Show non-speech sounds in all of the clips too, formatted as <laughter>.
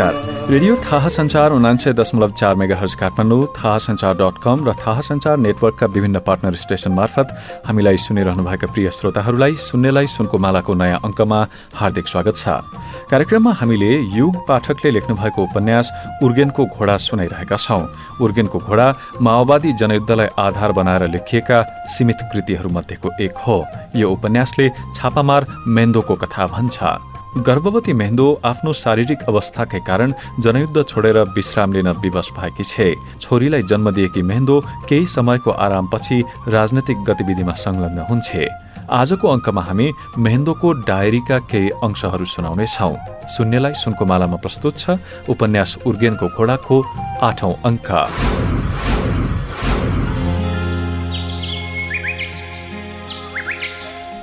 नमस्कार। रेडियो थाहा संचार उनान्सय दशमलव चार मेगा हर्ज काठमाडौँ थाहा संचार डट कम र थाहा संचार नेटवर्कका विभिन्न पार्टनर स्टेशन मार्फत हामीलाई सुनिरहनुभएका प्रिय श्रोताहरूलाई सुन्नेलाई सुनको मालाको नयाँ अङ्कमा हार्दिक स्वागत छ। कार्यक्रममा हामीले युग पाठकले लेख्नुभएको उपन्यास उर्गेनको घोडा सुनाइरहेका छौं। उर्गेनको घोडा माओवादी जनयुद्धलाई आधार बनाएर लेखिएका सीमित कृतिहरूमध्येको एक हो। यो उपन्यासले छापामार मेन्दोको कथा भन्छ। गर्भवती मेहन्दो आफ्नो शारीरिक अवस्थाकै कारण जनयुद्ध छोडेर विश्राम लिन विवश भएकी छे। छोरीलाई जन्म दिएकी मेहन्दो केही समयको आरामपछि राजनैतिक गतिविधिमा संलग्न हुन्छे। आजको अङ्कमा हामी मेहेन्दोको डायरीका केही अंशहरू सुनाउनेछौ। सुन्नेलाई सुनको मालामा प्रस्तुत छ उपन्यास उर्गेनको घोडाको आठौं अङ्क।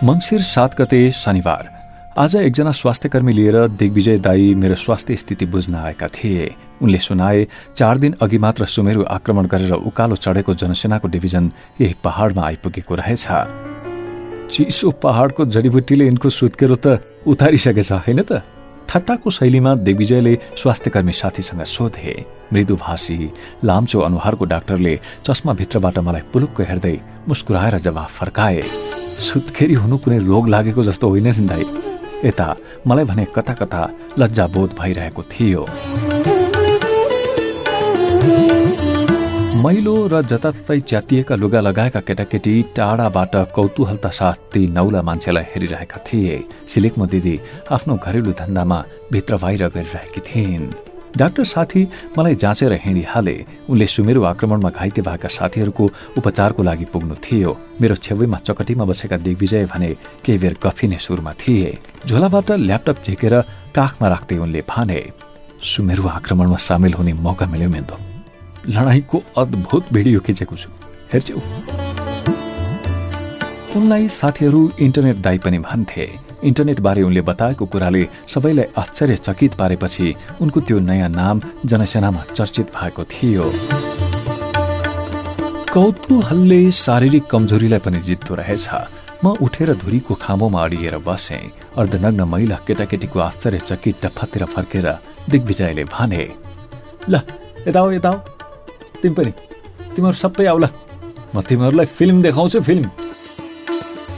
मङ्सिर सात गते शनिबार। आज एकजना स्वास्थ्यकर्मी लिएर दिग्विजय दाई मेरो स्वास्थ्य स्थिति बुझ्न आएका थिए। उनले सुनाए चार दिन अघि मात्र सुमेरु आक्रमण गरेर उकालो चढेको जनसेनाको डिभिजन यही पहाड़मा आइपुगेको रहेछ। चिसो पहाड़को जडीबुटीले यिनको सुत्केरो त उतारिसकेछ होइन त? ठट्टाको शैलीमा दिग्विजयले स्वास्थ्यकर्मी साथीसँग सोधे। मृदुभाषी लाम्चो अनुहारको डाक्टरले चस्माभित्रबाट मलाई पुलुक्क हेर्दै मुस्कुराएर जवाफ फर्काए। सुत्केरी हुनु कुनै रोग लागेको जस्तो होइन नि दाई। यता मलाई भने कता कता लज्जाबोध भइरहेको थियो। मैलो र जताततै च्यातिएका लुगा लगाएका केटाकेटी टाढाबाट कौतूहलता साथ ती नौला मान्छेलाई हेरिरहेका थिए। सिलिकमो दिदी आफ्नो घरेलु धन्दामा भित्र बाहिर गरिरहेकी थिइन्। डाक्टर साथी मलाई जाँचेर हिँडिहाले। उनले सुमेरु आक्रमणमा घाइते भएका साथीहरूको उपचारको लागि पुग्नु थियो। मेरो छेउमा चकटीमा बसेका दिग्विजय भने केही बेर गफिने सुरमा थिए। झोलाबाट ल्यापटप झिकेर काखमा राख्दै उनले भने सुमेरु आक्रमणमा सामेल हुने मौका मिल्यो मेन्दो। लडाईँको अद्भुत भिडियो खिचेको छु। हेर्छौ उनलाई साथीहरू इन्टरनेट दाई पनि भन्थे। इन्टरनेटबारे उनले बताएको कुराले सबैलाई आश्चर्यचकित पारेपछि उनको त्यो नयाँ नाम जनसेनामा चर्चित भएको थियो। कौतूहलले शारीरिक कमजोरीलाई पनि जित्दो रहेछ। म उठेर धुरीको खाँबोमा अडिएर बसे। अर्धनग्न महिला केटाकेटीको आश्चर्यचकित डफातिर फर्केर दिग्विजयले भने ल यता यता तिमी पनि तिमीहरू सबै आउला। म तिमीहरूलाई फिल्म देखाउँछु फिल्म।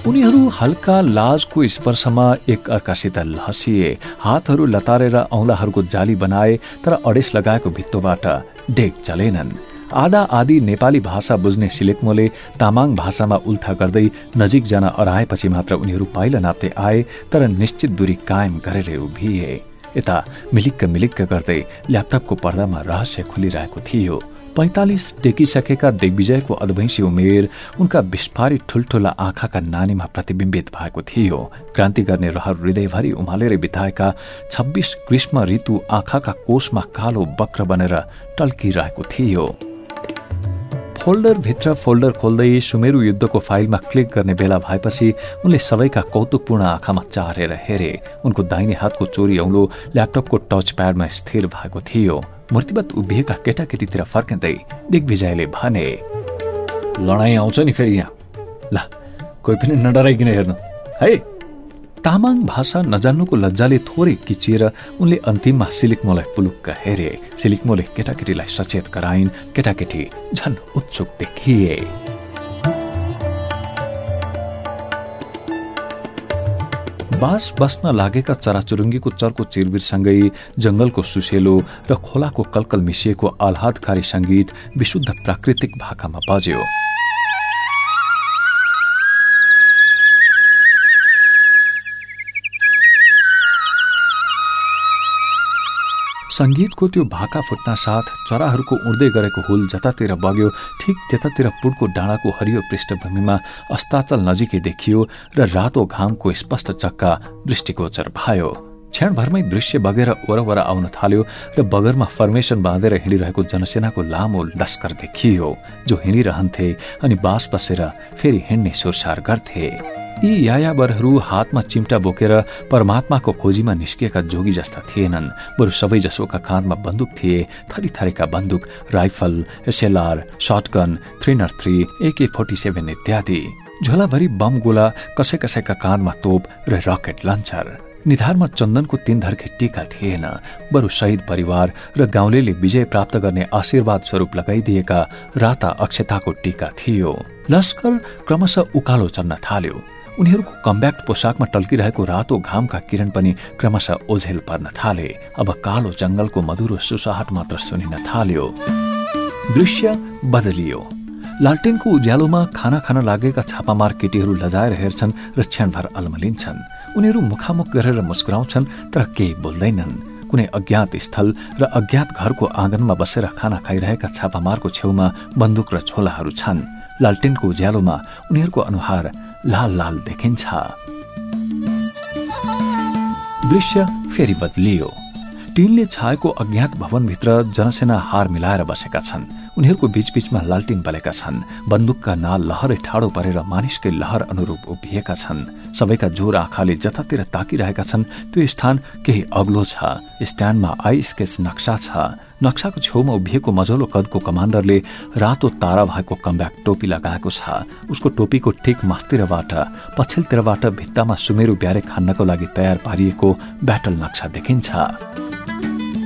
उनीहरू हल्का लाजको स्पर्शमा एक अर्कासित लहसिए हातहरू लतारेर औँलाहरूको जाली बनाए तर अडेस लगाएको भित्तोबाट डेक चलेनन्। आधा आदि नेपाली भाषा बुझ्ने सिलेक्मोले तामाङ भाषामा उल्था गर्दै नजिक जान अराएपछि मात्र उनीहरू पाइला नाप्दै आए तर निश्चित दूरी कायम गरेर उभिए। यता मिलिक्क मिलिक्क गर्दै ल्यापटपको पर्दामा रहस्य खुलिरहेको थियो। पैँतालिस टेकिसकेका दिग्विजयको अधवैंशी उमेर उनका विस्फारित ठुल्ठुला आँखाका नानीमा प्रतिबिम्बित भएको थियो। क्रान्ति गर्ने रहर हृदयभरि उमालेर बिताएका छब्बिस ग्रीष्म ऋतु आँखाका कोषमा कालो वक्र बनेर टल्किरहेको थियो। फोल्डरभित्र फोल्डर खोल्दै सुमेरु युद्धको फाइलमा क्लिक गर्ने बेला भएपछि उनले सबैका कौतुकपूर्ण आँखामा चारेर हेरे। उनको दाहिने हातको चोरी औलो ल्यापटपको टच प्याडमा स्थिर भएको थियो। मूर्तिवत उभिएका केटाकेटीतिर फर्किँदै दिग्विजयले भने लडाइँ आउँछ नि फेरि यहाँ। ल कोही पनि नडराइकन हेर्नु। है? तामाङ भाषा नजान्नुको लज्जाले थोरै किचिएर उनले अन्तिममा सिलिकमोलाई पुलुक्क हेरे। सिलिकमोले केटाकेटीलाई सचेत गराइन्। केटाकेटी झन् उत्सुक देखिए। बास बस्न लागेका चराचुरुङ्गीको चर्को चिरबिरसँगै जंगलको सुसेलो र खोलाको कलकल मिसिएको आह्लादकारी संगीत विशुद्ध प्राकृतिक भाकामा बज्यो। सङ्गीतको त्यो भाका फुट्न साथ चराहरूको उड्दै गरेको हुल जतातिर बग्यो ठिक त्यतातिर पुडको डाँडाको हरियो पृष्ठभूमिमा अस्ताचल नजिकै देखियो र रातो घामको स्पष्ट चक्का दृष्टिगोचर भयो। क्षणभरमै दृश्य बगेर वरवर आउन थाल्यो र बगरमा फर्मेसन बाँधेर हिँडिरहेको जनसेनाको लामो लस्कर देखियो जो हिँडिरहन्थे अनि बास बसेर फेरि हिँड्ने सुरसार गर्थे। यी यायावरहरू हातमा चिम्टा बोकेर परमात्माको खोजीमा निस्किएका जोगी जस्ता थिएनन्। बरु सबै जसोका काँधमा बन्दुक थिए थरी थरीका बन्दुक rifle SLR shotgun three naught three AK forty seven इत्यादि। झोलाभरि बम गोला कसै कसैका काँधमा तोप र रकेट लन्चर। निधारमा चन्दनको तीन धर्के टीका थिएन। बरु शहीद परिवार र गाउँले विजय प्राप्त गर्ने आशीर्वाद स्वरूप लगाइदिएका राता अक्षताको टीका थियो। लस्कर क्रमशः उकालो चल्न थाल्यो। उनीहरूको कम्ब्याक्ट पोसाकमा टल्किरहेको रातो घामका किरण पनि क्रमशः ओझेल पर्न थाले। अब कालो जंगलको मधुरो सुसाहट मात्र सुनिन थाल्यो। दृश्य बदलियो। लालटेनको उज्यालोमा खाना खान लागेका छापामार केटीहरू लजाएर हेर्छन् र क्षणभर अल्मलिन्छन्। उनीहरू मुखामुख गरेर मुस्कुराउँछन् तर केही बोल्दैनन्। कुनै अज्ञात स्थल र अज्ञात घरको आँगनमा बसेर खाना खाइरहेका छापामारको छेउमा बन्दुक र झोलाहरू छन्। लालटेनको उज्यालोमा उनीहरूको अनुहार लाल लाल देखिन्छ। दृश्य फेरि बदलियो। टिनले छाएको अज्ञात भवनभित्र जनसेना हार मिलाएर बसेका छन्। उनीहरूको बीचबीचमा लालटिन बलेका छन्। बन्दुकका नाल लहरै ठाडो परेर मानिसकै लहर अनुरूप उभिएका छन्। सबैका जोर आँखाले जतातिर ताकिरहेका छन्। त्यो स्थान केही अग्लो छ। स्ट्यान्डमा आई स्केच नक्सा छ। नक्साको छेउमा उभिएको मजलो कदको कमान्डरले रातो तारा भएको कम्ब्याक टोपी लगाएको छ। उसको टोपीको ठिक मास्तिरबाट पछिल्तिरबाट भित्तामा सुमेरु ब्यारे खान्नको लागि तयार पारिएको ब्याटल नक्सा देखिन्छ।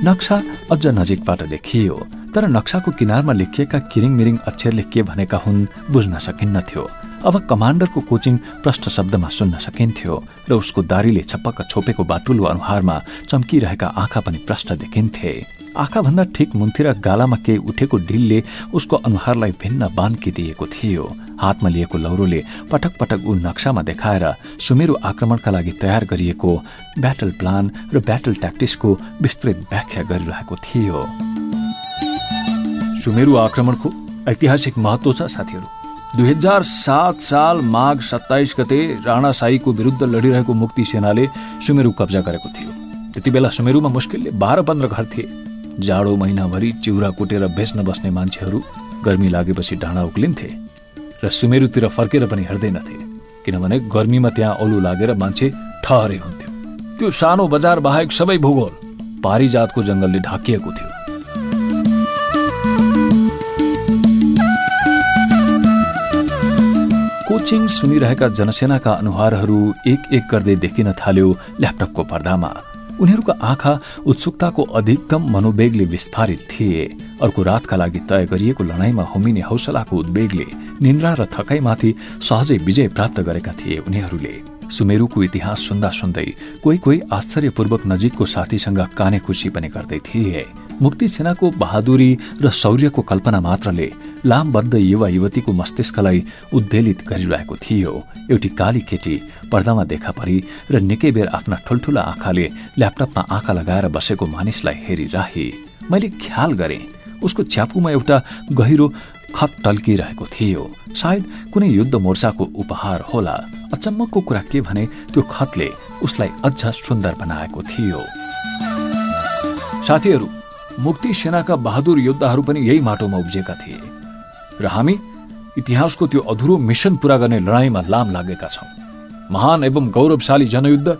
नक्सा अझ नजिकबाट देखियो। तर नक्साको किनारमा लेखिएका किरिङ मिरिङ अक्षरले के भनेका हुन् बुझ्न सकिन्न थियो। अब कमान्डरको कोचिङ प्रष्ट शब्दमा सुन्न सकिन्थ्यो र उसको दारीले छपक्क छोपेको बाटुलो अनुहारमा चम्किरहेका आँखा पनि प्रष्ट देखिन्थे। आँखाभन्दा ठिक मुन्तिर गालामा केही उठेको ढिलले उसको अनुहारलाई भिन्न बान्किदिएको थियो। हातमा लिएको लौरोले पटक पटक ऊ नक्सामा देखाएर सुमेरु आक्रमणका लागि तयार गरिएको ब्याटल प्लान र ब्याटल ट्याक्टिक्सको विस्तृत व्याख्या गरिरहेको थियो। सुमेरु आक्रमणको ऐतिहासिक महत्व छ साथीहरू। दुई हजार सात साल माघ सत्ताइस गते राणा साईको विरुद्ध लडिरहेको मुक्ति सेनाले सुमेरु कब्जा गरेको थियो। त्यति बेला सुमेरुमा मुस्किलले बाह्र पन्ध्र घर थिए। जाडो महिनाभरि चिउरा कुटेर बेच्न बस्ने मान्छेहरू गर्मी लागेपछि डाँडा उक्लिन्थे र सुमेरुतिर फर्केर पनि हेर्दैनथे किनभने गर्मीमा त्यहाँ औलु लागेर मान्छे ठहरे हुन्थ्यो। त्यो सानो बजार बाहेक सबै भूगोल पारिजातको जङ्गलले ढाकिएको थियो। कोचिङ सुनिरहेका जनसेनाका अनुहारहरू एक एक गर्दै देखिन थाल्यो ल्यापटपको पर्दामा। उनीहरूको आँखा उत्सुकताको अधिकतम मनोवेगले विस्फारित थिए। अर्को रातका लागि तय गरिएको लडाईँमा होमिने हौसलाको उद्वेगले निन्द्रा र थकाइमाथि सहजै विजय प्राप्त गरेका थिए उनीहरूले। सुमेरुको इतिहास सुन्दा सुन्दै कोही कोही आश्चर्यपूर्वक नजिकको साथीसँग काने खुसी पनि गर्दै थिए। मुक्ति सेनाको बहादुरी र शौर्यको कल्पना मात्रले लामबद्ध युवा युवतीको मस्तिष्कलाई उद्वेलित गरिरहेको थियो। एउटी काली केटी पर्दामा देखा परी र निकै बेर आफ्ना ठुल्ठुला आँखाले ल्यापटपमा आँखा लगाएर बसेको मानिसलाई हेरिरहे। मैले ख्याल गरेँ उसको च्यापुमा एउटा गहिरो खत टल्किरहेको थियो। सायद कुनै युद्ध मोर्चाको उपहार होला। अचम्मको कुरा के भने त्यो खतले उसलाई अझ सुन्दर बनाएको थियो। साथीहरू मुक्ति सेनाका बहादुर योद्धाहरू पनि यही माटोमा उब्जेका थिए। र हामी इतिहासको त्यो अधुरो मिसन पूरा गर्ने लडाईँमा लाम लागेका छौँ। महान एवं गौरवशाली जनयुद्ध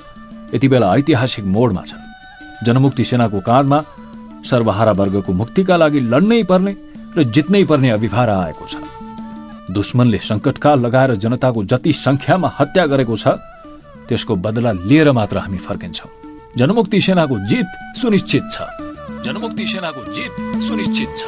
यति बेला ऐतिहासिक मोडमा छ। जनमुक्ति सेनाको काँधमा सर्वहारा वर्गको मुक्तिका लागि लड्नै पर्ने र जित्नै पर्ने अभिभार आएको छ। दुश्मनले सङ्कटकाल लगाएर जनताको जति सङ्ख्यामा हत्या गरेको छ त्यसको बदला लिएर मात्र हामी फर्किन्छौँ। जनमुक्ति सेनाको जित सुनिश्चित छ। जनमुक्ति सेनाको जित सुनिश्चित छ।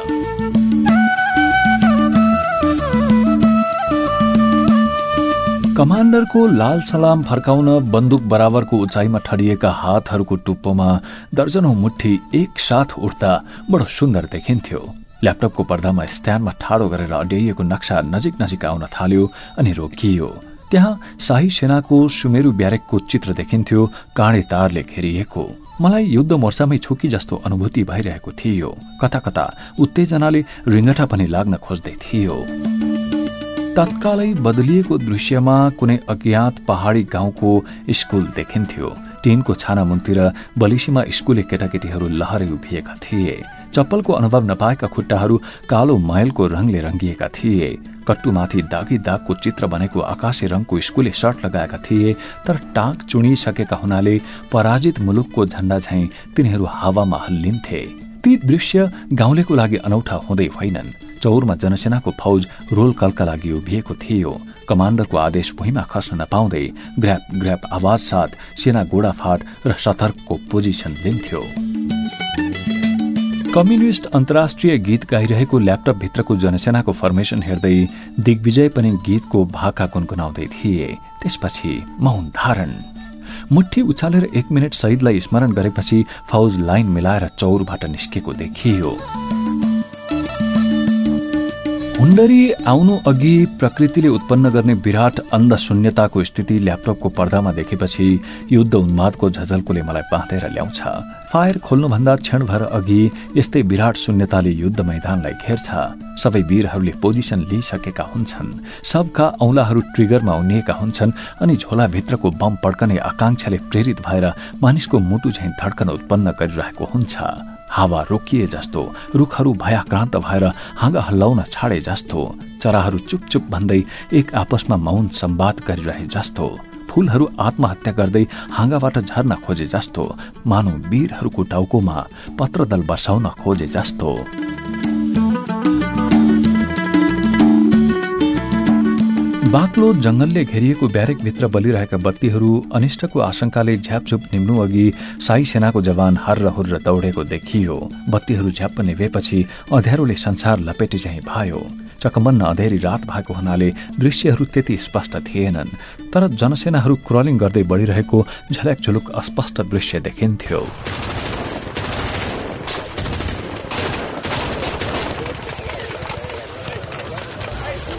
कमान्डरको लाल सलाम फर्काउन बन्दुक बराबरको उचाइमा ठडिएका हातहरूको टुप्पोमा दर्जनौ मुठी एकसाथ उठ्दा बडो सुन्दर देखिन्थ्यो। ल्यापटपको पर्दामा स्ट्यान्डमा ठाडो गरेर अड्याइएको नक्सा नजिक नजिक आउन थाल्यो अनि रोकियो। त्यहाँ शाही सेनाको सुमेरु ब्यारेकको चित्र देखिन्थ्यो काँडे तारले घेरिएको। मलाई युद्ध मोर्चामै छुकी जस्तो अनुभूति भइरहेको थियो। कता कता उत्तेजनाले रिङ्गटा पनि लाग्न खोज्दै थियो। तत्कालै बदलिएको दृश्यमा कुनै अज्ञात पहाडी गाउँको स्कुल देखिन्थ्यो। टिनको छाना मुन्तिर बलिसीमा स्कुले केटाकेटीहरू लहरै उभिएका थिए। चप्पलको अनुभव नपाएका खुट्टाहरू कालो मैलको रङले रङ्गिएका थिए। कट्टुमाथि दागी दागको चित्र बनेको आकाशे रङको स्कुले सर्ट लगाएका थिए तर टाक चुनिसकेका हुनाले पराजित मुलुकको झण्डा झैं तिनीहरू हावामा हल्लिन्थे। ती दृश्य गाउँलेको लागि अनौठा हुँदै होइनन्। चौरमा जनसेनाको फौज रोल कलका लागि उभिएको थियो। कमान्डरको आदेश भुइँमा खस्न नपाउँदै ग्र्याप ग्र्याप आवाज साथ सेना गोडाफाट र सतर्कको पोजिसन लिन्थ्यो। कम्युनिस्ट अन्तर्राष्ट्रिय गीत गाइरहेको ल्यापटपभित्रको जनसेनाको फर्मेसन हेर्दै दिग्विजय पनि गीतको भाका गुनगुनाउँदै थिए। त्यसपछि मौन धारण। मुठी उछालेर एक मिनट शहीदलाई स्मरण गरेपछि फौज लाइन मिलाएर चौरबाट निस्केको देखियो। हुन्डरी आउनु अघि प्रकृतिले उत्पन्न गर्ने विराट अन्ध शून्यताको स्थिति ल्यापटपको पर्दामा देखेपछि युद्ध उन्मादको झझल्कोले मलाई बाँधेर ल्याउँछ। फायर खोल्नुभन्दा क्षणभर अघि यस्तै विराट शून्यताले युद्ध मैदानलाई घेर्छ। सबै वीरहरूले पोजिसन लिइसकेका हुन्छन्। सबका औंलाहरू ट्रिगरमा उनिएका हुन्छन् अनि झोलाभित्रको बम पड्कने आकांक्षाले प्रेरित भएर मानिसको मुटु झैँ धड्कन उत्पन्न गरिरहेको हुन्छ। हावा रोकिए जस्तो रुखहरू भयाक्रान्त भएर हाँगा हल्लाउन छाडे जस्तो चराहरू चुपचुप भन्दै एक आपसमा मौन सम्वाद गरिरहे जस्तो फूलहरू आत्महत्या गर्दै हाँगाबाट झर्न खोजे जस्तो मानव वीरहरूको टाउकोमा पत्रदल बसाउन खोजे जस्तो। बाक्लो जंगलले घेरिएको ब्यारेकभित्र बलिरहेका बत्तीहरू अनिष्टको आशंकाले झ्यापझुप निम्नु अघि साई सेनाको जवान हर्र हुर्र दौडेको देखियो। बत्तीहरू झ्याप्प निभेपछि अँध्यारोले संसार लपेटे चाहिँ भयो। चकमन्न अँधेरी रात भएको हुनाले दृश्यहरू त्यति स्पष्ट थिएनन् तर जनसेनाहरू क्रलिङ गर्दै बढिरहेको झल्याक झुलुक अस्पष्ट दृश्य देखिन्थ्यो।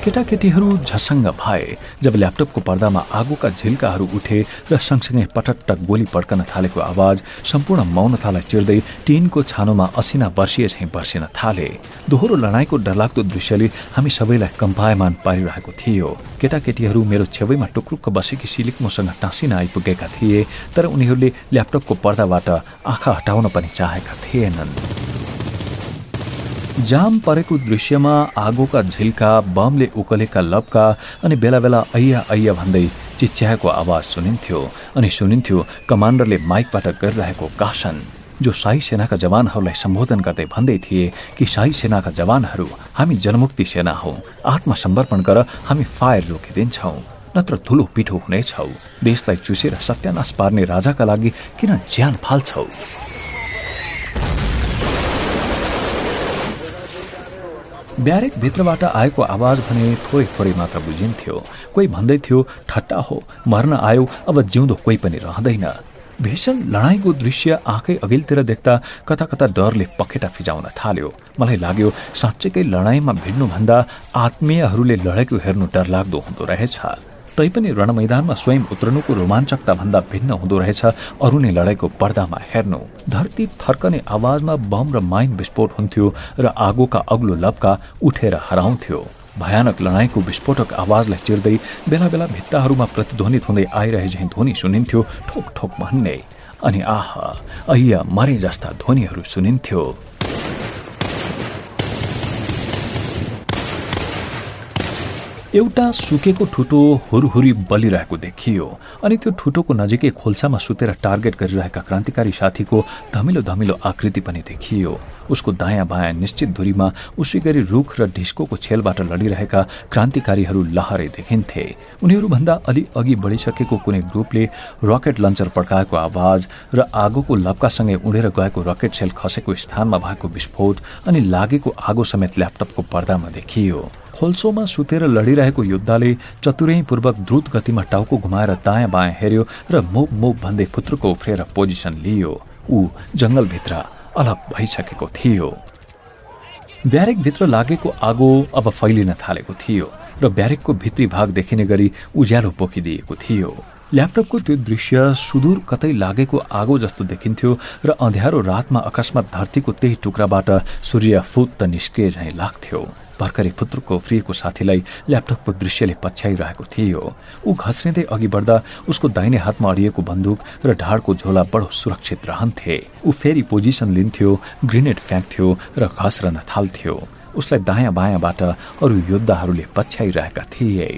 केटाकेटीहरू झसङ्ग भए जब ल्यापटपको पर्दामा आगोका झिल्काहरू उठे र सँगसँगै पटटक गोली पड्कन थालेको आवाज सम्पूर्ण मौनतालाई चिर्दै टिनको छानोमा असिना वर्षिए चाहिँ वर्षिन थाले। दोहोरो लडाईँको डरलाग्दो दृश्यले हामी सबैलाई कम्पायमान पारिरहेको थियो। केटाकेटीहरू मेरो छेउमा टुक्रुक्क बसेकी सिलिक्मोसँग टाँसिन आइपुगेका थिए तर उनीहरूले ल्यापटपको पर्दाबाट आँखा हटाउन पनि चाहेका थिएनन्। जाम परेको दृश्यमा आगोका झिल्का बमले उकलेका लपका अनि बेला बेला ऐया ऐया भन्दै चिच्याएको आवाज सुनिन्थ्यो अनि सुनिन्थ्यो कमान्डरले माइकबाट गरिरहेको कासन जो शाही सेनाका जवानहरूलाई सम्बोधन गर्दै भन्दै थिए कि शाही सेनाका जवानहरू हामी जनमुक्ति सेना हौ आत्मसमर्पण गर हामी फायर रोकिदिन्छौ नत्र ठुलो पिठो हुनेछौ देशलाई चुसेर सत्यानाश पार्ने राजाका लागि किन ज्यान फाल्छौ? ब्यारेक भित्रबाट आएको आवाज भने थोरै थोरै मात्र बुझिन्थ्यो। कोही भन्दै थियो ठट्टा हो मर्न आयो अब जिउँदो कोही पनि रहँदैन। भीषण लडाईँको दृश्य आँखै अघिल्तिर देख्दा कता कता डरले पखेटा फिजाउन थाल्यो। मलाई लाग्यो साँच्चैकै लडाईँमा भिड्नुभन्दा आत्मीयहरूले लडेको हेर्नु डरलाग्दो हुँदो रहेछ। तैपनि रणमैदानमा स्वयं उत्रनुको रोमाञ्चकता भन्दा भिन्न हुँदो रहेछ। अरू नै पर्दामा हेर्नु। धरती थर्कने आवाजमा बम र माइन विस्फोट हुन्थ्यो र आगोका अग्लो लपका उठेर हराउँथ्यो। भयानक लडाईँको विस्फोटक आवाजलाई चिर्दै बेला बेला भित्ताहरूमा प्रतिध्वनित हुँदै आइरहे झैँ ध्वनि सुनिन्थ्यो ठोक ठोक भन्ने। अनि आह अहिया मरे जस्ता ध्वनिहरू सुनिन्थ्यो। एउटा सुकेको ठुटो हुरहुरी बलिरहेको देखियो अनि त्यो ठुटोको नजिकै खोल्सामा सुतेर टार्गेट गरिरहेका क्रान्तिकारी साथीको धमिलो धमिलो आकृति पनि देखियो। उसको दायाँ बायाँ निश्चित दूरीमा उसै गरी रुख र ढिस्कोको छेलबाट लडिरहेका क्रान्तिकारीहरू लहरै देखिन्थे। उनीहरूभन्दा अलि अघि बढिसकेको कुनै ग्रुपले रकेट लन्चर पड्काएको आवाज र आगोको लप्कासँगै उडेर गएको रकेट सेल खसेको स्थानमा भएको विस्फोट अनि लागेको आगो समेत ल्यापटपको पर्दामा देखियो। खोल्सोमा सुतेर लडिरहेको योद्धाले चतुरैपूर्वक द्रुत गतिमा टाउको घुमाएर दायाँ बायाँ हेर्यो र मुभ मुभ भन्दै फुत्रुको उफ्रेर पोजिसन लियो। ऊ जंगलभित्र अलग भइसकेको थियो। ब्यारेकभित्र लागेको आगो अब फैलिन थालेको थियो र ब्यारेकको भित्री भाग देखिने गरी उज्यालो पोखिदिएको थियो। ल्यापटपको त्यो दृश्य सुदूर कतै लागेको आगो जस्तो देखिन्थ्यो र अँध्यारो रातमा अकस्मात धरतीको त्यही टुक्राबाट सूर्य फुत्त निस्के झैँ लाग्थ्यो। भर्खरै फुत्रुकको उफ्रिएको साथीलाई ल्यापटपको दृश्यले पछ्याइरहेको थियो। ऊ घस्रिँदै अघि बढ्दा उसको दाहिने हातमा अडिएको बन्दुक र ढाडको झोला बडो सुरक्षित रहन्थे। ऊ फेरि पोजिसन लिन्थ्यो ग्रेनेड फ्याँक्थ्यो र घस्रन थाल्थ्यो। उसलाई दायाँ बायाँबाट अरू योद्धाहरूले पछ्याइरहेका थिए।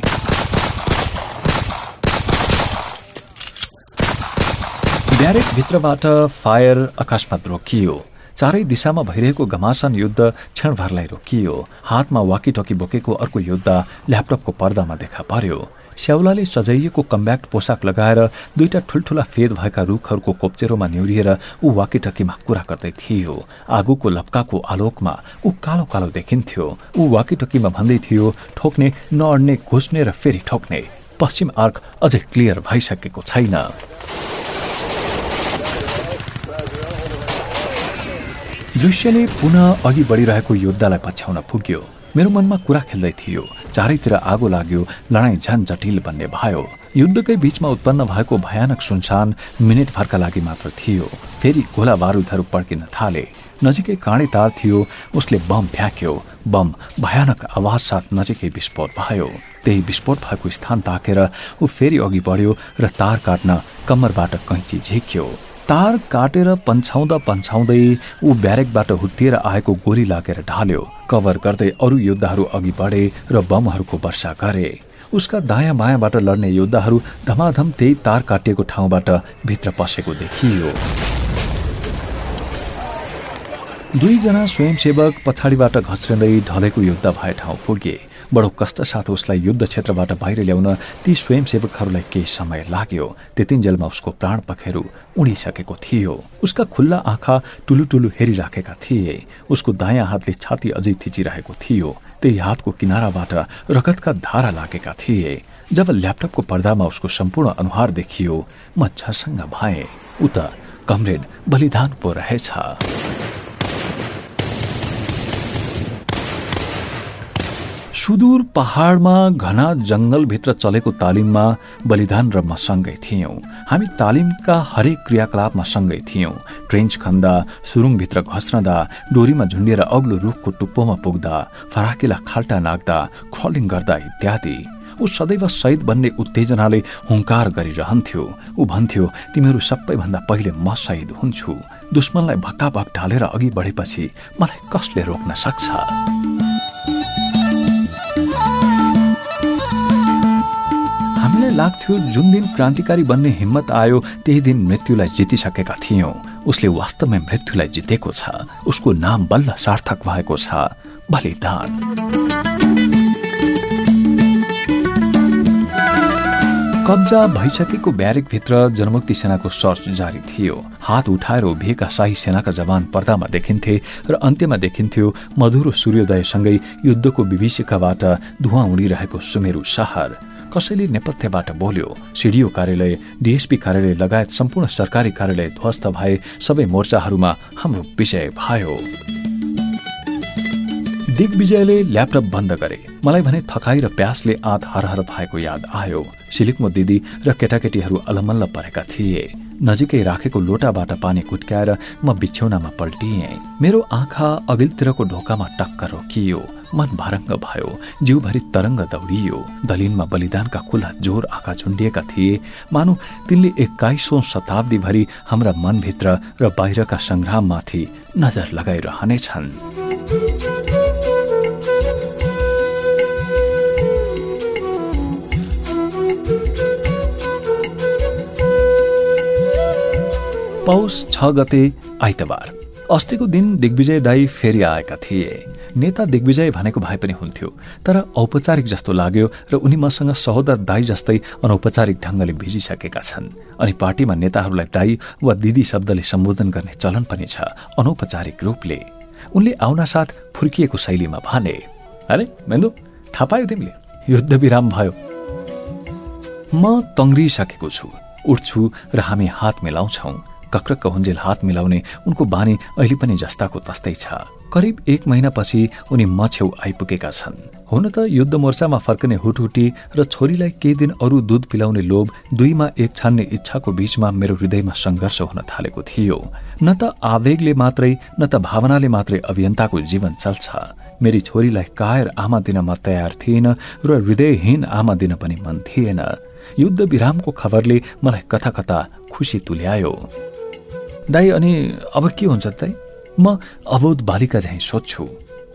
ब्यारेक भित्रबाट फायर अकस्मात रोकियो चारै दिशामा भइरहेको घमासान युद्ध क्षणभरलाई रोकियो। हातमा वाकीटकी बोकेको अर्को युद्ध ल्यापटपको पर्दामा देखा पर्यो। स्याउलाले सजाइएको कम्ब्याक्ट पोसाक लगाएर दुईटा ठुल्ठुला फेद भएका रुखहरूको कोप्चेरोमा निहुरिएर ऊ वाकीटकीमा कुरा गर्दै थियो। आगोको लप्काको आलोकमा ऊ कालो कालो देखिन्थ्यो। ऊ वाकीटकीमा भन्दै थियो ठोक्ने नअड्ने घुस्ने र फेरि ठोक्ने। पश्चिम आर्क अझै क्लियर भइसकेको छैन। दृश्यले पुनः अघि बढिरहेको योद्धालाई पछ्याउन पुग्यो। मेरो मनमा कुरा खेल्दै थियो। चारैतिर आगो लाग्यो लडाईँ झन जटिल बन्ने भयो। युद्धकै बीचमा उत्पन्न भएको भयानक सुनसान मिनट भरका लागि मात्र थियो। फेरि गोला बारुदहरू पड्किन थाले। नजिकै काँडे तार थियो उसले बम फ्याँक्यो। बम भयानक आवाज साथ नजिकै विस्फोट भयो। त्यही विस्फोट भएको स्थान ताकेर ऊ फेरि अघि बढ्यो र तार काट्न कम्मरबाट कैँची झिक्यो। तार काटेर पन्छाउँदा पन्छाउँदै ऊ ब्यारेकबाट हुत्तिएर आएको गोली लागेर ढाल्यो। कभर गर्दै अरू योद्धाहरू अघि बढे र बमहरूको वर्षा गरे। उसका दायाँ बायाँबाट लड्ने योद्धाहरू धमाधम त्यही तार काटिएको ठाउँबाट भित्र पसेको देखियो। दुईजना स्वयंसेवक पछाडिबाट घस्रिँदै ढलेको युद्ध भए ठाउँ पुगे। बडो कष्टसाथ उसलाई युद्ध क्षेत्रबाट बाहिर ल्याउन ती स्वयंसेवकहरूलाई केही समय लाग्यो। त्यतिन्जेलमा उसको प्राण पखेरु उडिसकेको थियो। उसका खुल्ला आँखा टुलु टुलु हेरिराखेका थिए। उसको दायाँ हातले छाती अझै थिचिरहेको थियो। त्यही हातको किनाराबाट रगतका धारा लागेका थिए। जब ल्यापटपको पर्दामा उसको सम्पूर्ण अनुहार देखियो म भए। उता कमरेड बलिदान पो रहेछ। सुदूर पहाडमा घना जङ्गलभित्र चलेको तालिममा बलिदान र म सँगै थियौँ। हामी तालिमका हरेक क्रियाकलापमा सँगै थियौँ। ट्रेन्च खन्दा सुरुङभित्र घस्रदा डोरीमा झुन्डिएर अग्लो रुखको टुप्पोमा पुग्दा फराकिला खाल्टा नाग्दा क्रलिङ गर्दा इत्यादि। ऊ सदैव शहीद बन्ने उत्तेजनाले हुङ्कार गरिरहन्थ्यो। ऊ भन्थ्यो तिमीहरू सबैभन्दा पहिले म शहीद हुन्छु। दुश्मनलाई भक्का भक् ढालेर अघि बढेपछि मलाई कसले रोक्न सक्छ? हामीलाई लाग्थ्यो जुन दिन क्रान्तिकारी बन्ने हिम्मत आयो त्यही दिन मृत्युलाई जितिसकेका थियौँ। उसले वास्तवमै मृत्युलाई जितेको छ। उसको नाम बल्ल सार्थक भएको छ। बलिदान। कब्जा भइसकेको ब्यारेकभित्र जनमुक्ति सेनाको सर्च जारी थियो। हात उठाएर उभिएका शाही सेनाका जवान पर्दामा देखिन्थे र अन्त्यमा देखिन्थ्यो मधुरो सूर्योदयसँगै युद्धको विभीषिकाबाट धुवा उडिरहेको सुमेरु सहर कसैले नेपथ्यबाट बोल्यो सिडिओ कार्यालय डिएसपी कार्यालय लगायत सम्पूर्ण सरकारी कार्यालय ध्वस्त भए सबै मोर्चाहरूमा हाम्रो विजय भयो। दिग्विजयले ल्यापटप बन्द गरे। मलाई भने थकाई र प्यासले आँत हरहर भएको याद आयो। सिलिकमो दिदी र केटाकेटीहरू अलमल्ल परेका थिए। नजिकै राखेको लोटाबाट पानी कुट्क्याएर म बिछ्यौनामा पल्टिएँ। मेरो आँखा अघिल्तिरको ढोकामा टक्क रोकियो। मन भारङ्ग भयो। जिउभरि तरङ्ग दौडियो। दलिनमा बलिदानका खुला जोर आँखा झुन्डिएका थिए। मानु तिनले एक्काइसौँ शताब्दीभरि हाम्रा मनभित्र र बाहिरका सङ्ग्राममाथि नजर लगाइरहनेछन्। पौष छ गते आइतबार। अस्तिको दिन दिग्विजय दाई फेरि आएका थिए। नेता दिग्विजय भनेको भए पनि हुन्थ्यो तर औपचारिक जस्तो लाग्यो र उनी मसँग सहोदर दाई जस्तै अनौपचारिक ढङ्गले भिजिसकेका छन्। अनि पार्टीमा नेताहरूलाई दाई वा दिदी शब्दले सम्बोधन गर्ने चलन पनि छ अनौपचारिक रूपले। उनले आउनासाथ फुर्किएको शैलीमा भने अरे मेन्दु थाहा पायो तिमीले? युद्ध विराम भयो। म तङ्ग्रिसकेको छु उठ्छु र हामी हात मिलाउँछौँ। कक्रक्क हुन्जेल हात मिलाउने उनको बानी अहिले पनि जस्ताको तस्तै छ। करिब एक महिनापछि उनी म छेउ आइपुगेका छन्। हुन त युद्ध मोर्चामा फर्कने हुटहुटी र छोरीलाई केही दिन अरू दुध पिलाउने लोभ दुईमा एक छान्ने इच्छाको बीचमा मेरो हृदयमा सङ्घर्ष हुन थालेको थियो। न त आवेगले मात्रै न त भावनाले मात्रै अभियन्ताको जीवन चल्छ। मेरी छोरीलाई कायर आमा दिन म तयार थिएन र हृदयहीन आमा दिन पनि मन थिएन। युद्ध विरामको खबरले मलाई कथा कथा खुसी तुल्यायो। दाई अनि अब के हुन्छ दाई? म अवोध बालिका झैँ सोध्छु।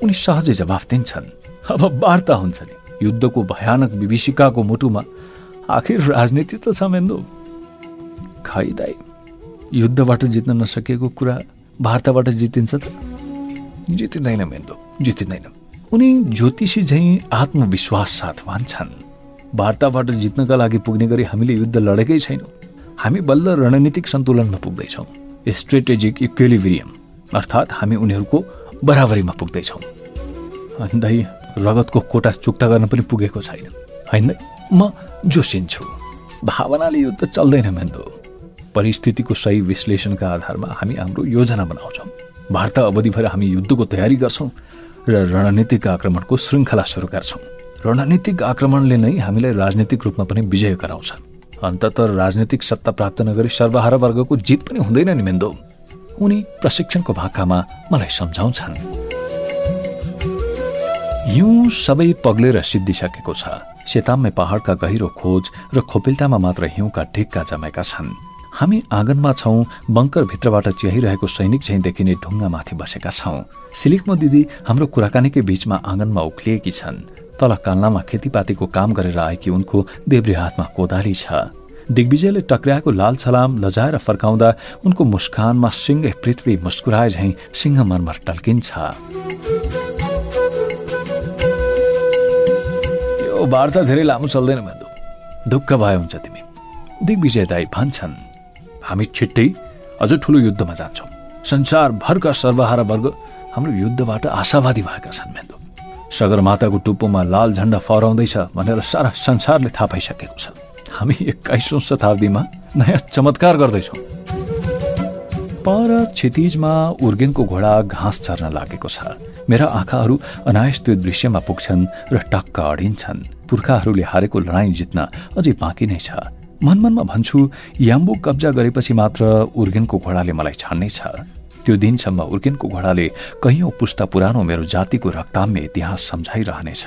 उनी सहजै जवाफ दिन्छन्। अब वार्ता हुन्छ नि। युद्धको भयानक विभीषिकाको मुटुमा आखिर राजनीति त छ मेन्दो। खै दाई युद्धबाट जित्न नसकेको कुरा वार्ताबाट जितिन्छ त? जितिँदैन मेन्दो जितिँदैन। उनी ज्योतिषी झैँ आत्मविश्वास साथ भन्छन् वार्ताबाट जित्नका लागि पुग्ने गरी हामीले युद्ध लडेकै छैनौँ। हामी बल्ल रणनीतिक सन्तुलनमा पुग्दैछौँ। स्ट्रेटेजिक इक्वेलिभिरियम अर्थात् हामी उनीहरूको बराबरीमा पुग्दैछौँ। दाइ रगतको कोटा चुक्ता गर्न पनि पुगेको छैन। होइन म जोसिन्छु भावनाले युद्ध चल्दैन मेन्दो। परिस्थितिको सही विश्लेषणका आधारमा हामी हाम्रो योजना बनाउँछौँ। वार्ता अवधिभर हामी युद्धको तयारी गर्छौँ र रणनीतिक आक्रमणको श्रृङ्खला सुरु गर्छौँ। रणनीतिक आक्रमणले नै हामीलाई राजनीतिक रूपमा पनि विजय गराउँछ अन्तत राजनीतिक सत्ता प्राप्त नगरी सर्वहारा वर्गको जित पनि हुँदैन नि मेन्दो। उनी प्रशिक्षणको भाकामा मलाई सम्झाउँछन्। हिउँ सबै पग्लेर सिद्धिसकेको छ। सेताम्मे पहाडका गहिरो खोज र खोपिल्टामा मात्र हिउँका ढिक्का जमेका छन्। हामी आँगनमा छौँ बङ्कर भित्रबाट च्याहिरहेको सैनिक झैँ देखिने ढुङ्गामाथि बसेका छौँ। सिलिक्मो दिदी हाम्रो कुराकानीकै बीचमा आँगनमा उक्लिएकी छन्। तल कान्लामा खेतीपातीको काम गरेर आएकी उनको देब्रे हातमा कोदाली छ। दिग्विजयले टक्र्याएको लाल छलाम लजाएर फर्काउँदा उनको मुस्कानमा सिंह पृथ्वी मुस्कुराए झैँ सिंह मर्मर टल्किन्छ। यो वार्ता धेरै लामो चल्दैन भन्नु ढुक्क भए हुन्छ तिमी। दिग्विजय दाई भन्छन् हामी छिट्टै अझ ठुलो युद्धमा जान्छौँ। संसारभरका सर्वहारा वर्ग हाम्रो युद्धबाट आशावादी भएका छन् मेन्दो सगरमाताको टुप्पोमा लाल झण्डा फहराउँदैछ भनेर सारा संसारले थाहा पाइसकेको छ। हामी एक्काइसौँ शताब्दीमा नयाँ चमत्कार गर्दैछौँ। पर क्षितिजमा उर्गेनको घोडा घाँस चर्न लागेको छ। मेरा आँखाहरू अनायस त्यो दृश्यमा पुग्छन् र टक्क अडिन्छन्। पुर्खाहरूले हारेको लडाईँ जित्न अझै बाँकी नै छ। मनमनमा भन्छु याम्बु कब्जा गरेपछि मात्र उर्गेनको घोडाले मलाई छान्नेछ। त्यो दिनसम्म उर्गेनको घोडाले कैयौँ पुस्ता पुरानो मेरो जातिको रक्ताम्य इतिहास सम्झाइरहनेछ।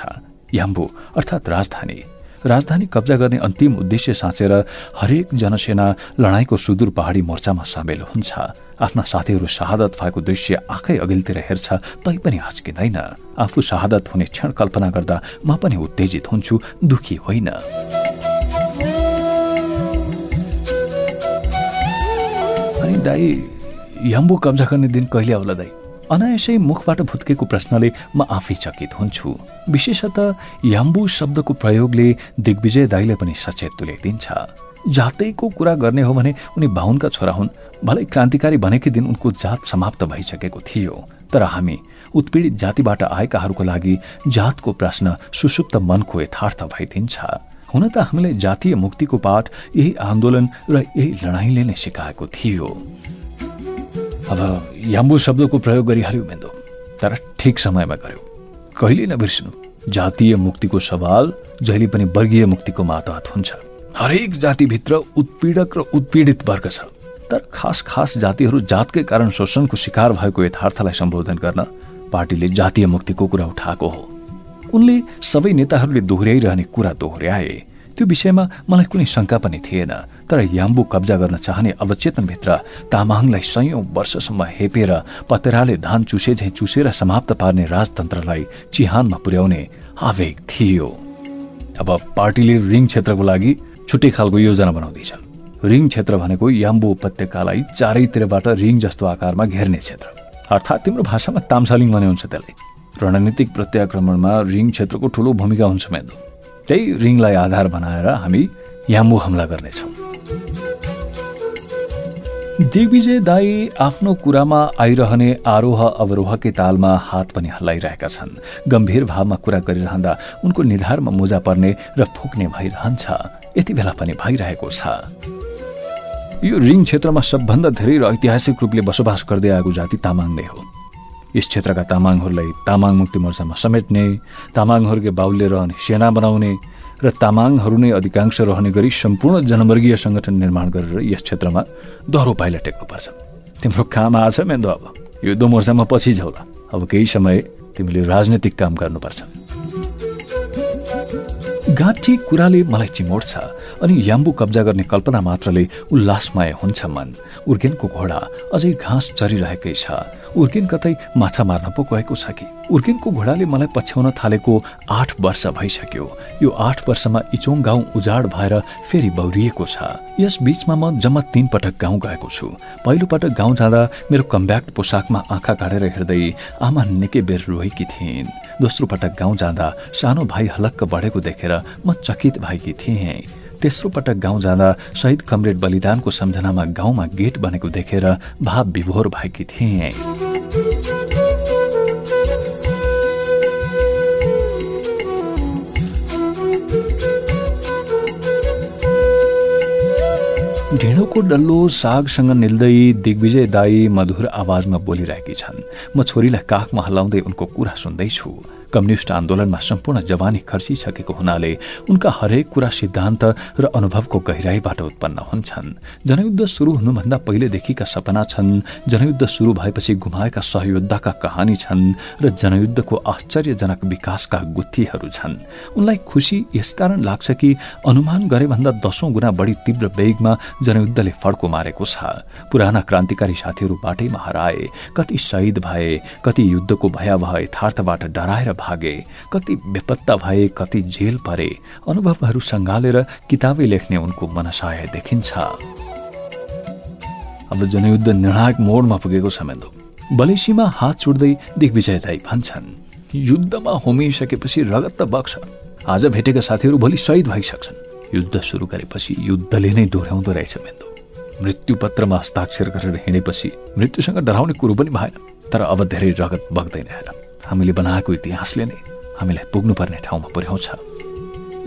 याम्बु अर्थात् राजधानी। राजधानी कब्जा गर्ने अन्तिम उद्देश्य साँचेर हरेक जनसेना लडाईँको सुदूर पहाडी मोर्चामा सामेल हुन्छ। आफ्ना साथीहरू शहादत भएको दृश्य आँखै अघिल्तिर हेर्छ तैपनि हच्किँदैन। आफू शहादत हुने क्षण कल्पना गर्दा म पनि उत्तेजित हुन्छु दुखी होइन। दाई यम्बु कब्जा गर्ने दिन कहिले आउला दाई? अनायसै मुखबाट भुत्केको प्रश्नले म आफै चकित हुन्छु। विशेषतः याम्बु शब्दको प्रयोगले दिग्विजय दाईले पनि सचेत तुल्याइदिन्छ। जातैको कुरा गर्ने हो भने उनी बाहुनका छोरा हुन्। भलै क्रान्तिकारी भनेकै दिन उनको जात समाप्त भइसकेको थियो। तर हामी उत्पीडित जातिबाट आएकाहरूको लागि जातको प्रश्न सुसुप्त मनको यथार्थ भइदिन्छ। हुन त हामीले जातीय मुक्तिको पाठ यही आन्दोलन र यही लडाईँले नै सिकाएको थियो। अब याम्बु शब्दको प्रयोग गरिहाल्यो मेन्दो तर ठिक समयमा गर्यो। कहिले नबिर्सनु। जातीय मुक्तिको सवाल जहिले पनि वर्गीय मुक्तिको मातहत हुन्छ। हरेक जातिभित्र उत्पीडक र उत्पीडित वर्ग छ। तर खास खास जातिहरू जातकै कारण शोषणको शिकार भएको यथार्थलाई सम्बोधन गर्न पार्टीले जातीय मुक्तिको कुरा उठाएको हो। उनले सबै नेताहरूले दोहोऱ्याइरहने कुरा दोहोऱ्याए। त्यो विषयमा मलाई कुनै शङ्का पनि थिएन तर याम्बु कब्जा गर्न चाहने अवचेतनभित्र तामाङलाई सयौं वर्षसम्म हेपेर पतेराले धान चुसे झै चुसेर समाप्त पार्ने राजतन्त्रलाई चिहानमा पुर्याउने आवेग थियो। अब पार्टीले रिङ क्षेत्रको लागि छुट्टै खालको योजना बनाउँदैछ रिङ क्षेत्र भनेको याम्बु उपत्यकालाई चारैतिरबाट रिङ जस्तो आकारमा घेर्ने क्षेत्र। अर्थात् तिम्रो भाषामा तामसालिङ भने हुन्छ त्यसलाई। रणनीतिक प्रत्याक्रमणमा रिङ क्षेत्रको ठुलो भूमिका हुन्छ मेन्दो त्यही रिङलाई आधार बनाएर हामी याम्बु हमला गर्नेछौँ। दिग्विजय दाई आफ्नो कुरामा आइरहने आरोह अवरोहकै तालमा हात पनि हल्लाइरहेका छन्। गम्भीर भावमा कुरा गरिरहँदा उनको निधारमा मुजा पर्ने र फुक्ने भइरहन्छ यति बेला पनि भइरहेको छ। यो रिङ क्षेत्रमा सबभन्दा धेरै र ऐतिहासिक रूपले बसोबास गर्दै आएको जाति तामाङ नै हो। यस क्षेत्रका तामाङहरूलाई तामाङ मुक्ति मोर्चामा समेट्ने तामाङहरूकै बाहुल्य रहने सेना बनाउने र तामाङहरू नै अधिकांश रहने गरी सम्पूर्ण जनवर्गीय सङ्गठन निर्माण गरेर यस क्षेत्रमा दोहोरो पाइला टेक्नुपर्छ। तिम्रो काम आछ मेन्दो अब। युद्ध मोर्चामा पछि झौला अब केही समय तिमीले राजनैतिक काम गर्नुपर्छ। गाँठी कुराले मलाई चिमोड्छ अनि याम्बु कब्जा गर्ने कल्पना मात्रले उल्लासमय हुन्छ मन। उर्गेनको घोडा अझै घाँस चरिरहेकै छ। उर्किन कतै माछा मार्न पो गएको छ कि? उर्किनको घोडाले मलाई पछ्याउन थालेको आठ वर्ष भइसक्यो। यो आठ वर्षमा इचोङ गाउँ उजाड भएर फेरि बौरिएको छ। यस बीचमा म जम्मा तीन पटक गाउँ गएको छु। पहिलो पटक गाउँ जाँदा मेरो कम्ब्याक्ट पोसाकमा आँखा काटेर हिँड्दै आमा निकै बेर रोएकी थिइन्। दोस्रो पटक गाउँ जाँदा सानो भाइ हलक्क बढेको देखेर म चकित भएकी थिएँ। तेस्रो पटक गाउँ जाँदा शहीद कमरेड बलिदानको सम्झनामा गाउँमा गेट बनेको देखेर भाव विभोर भएकी थिए। ढिँडोको डल्लो सागसँग निल्दै दिग्विजय दाई मधुर आवाजमा बोलिरहेकी छन्। म छोरीलाई काखमा हल्लाउँदै उनको कुरा सुन्दैछु। कम्युनिस्ट आन्दोलनमा सम्पूर्ण जवानी खर्चिसकेको हुनाले उनका हरेक कुरा सिद्धान्त र अनुभवको गहिराईबाट उत्पन्न हुन्छन्। जनयुद्ध सुरु हुनुभन्दा पहिलेदेखिका सपना छन्। जनयुद्ध सुरु भएपछि गुमाएका सहयोद्धाका कहानी छन् र जनयुद्धको आश्चर्यजनक विकासका गुत्थीहरू छन्। उनलाई खुसी यसकारण लाग्छ कि अनुमान गरे भन्दा दशौं गुणा बढी तीव्र वेगमा जनयुद्धले फड्को मारेको छ। पुराना क्रान्तिकारी साथीहरू बाटैमा हराए कति शहीद भए कति युद्धको भयावह यथार्थबाट डराएर भागे कति बेपत्ता भए कति जेल परे अनुभवहरू सङ्घालेर किताबै लेख्ने उनको मनसाय देखिन्छ। अब जनयुद्ध निर्णायक मोडमा पुगेको छ मेन्दो। बलेसीमा हात छुट्दै दिग्विजय दाई भन्छन् युद्धमा होमिसकेपछि रगत त बग्छ। आज भेटेका साथीहरू भोलि शहीद भइसक्छन्। युद्ध सुरु गरेपछि युद्धले नै डोर्याउँदो रहेछ मेन्दो। मृत्यु पत्रमा हस्ताक्षर गरेर हिँडेपछि मृत्युसँग डराउने कुरो पनि भएन तर अब धेरै रगत बग्दैन हेर। हामीले बनाएको इतिहासले नै हामीलाई पुग्नुपर्ने ठाउँमा पुर्याउँछ।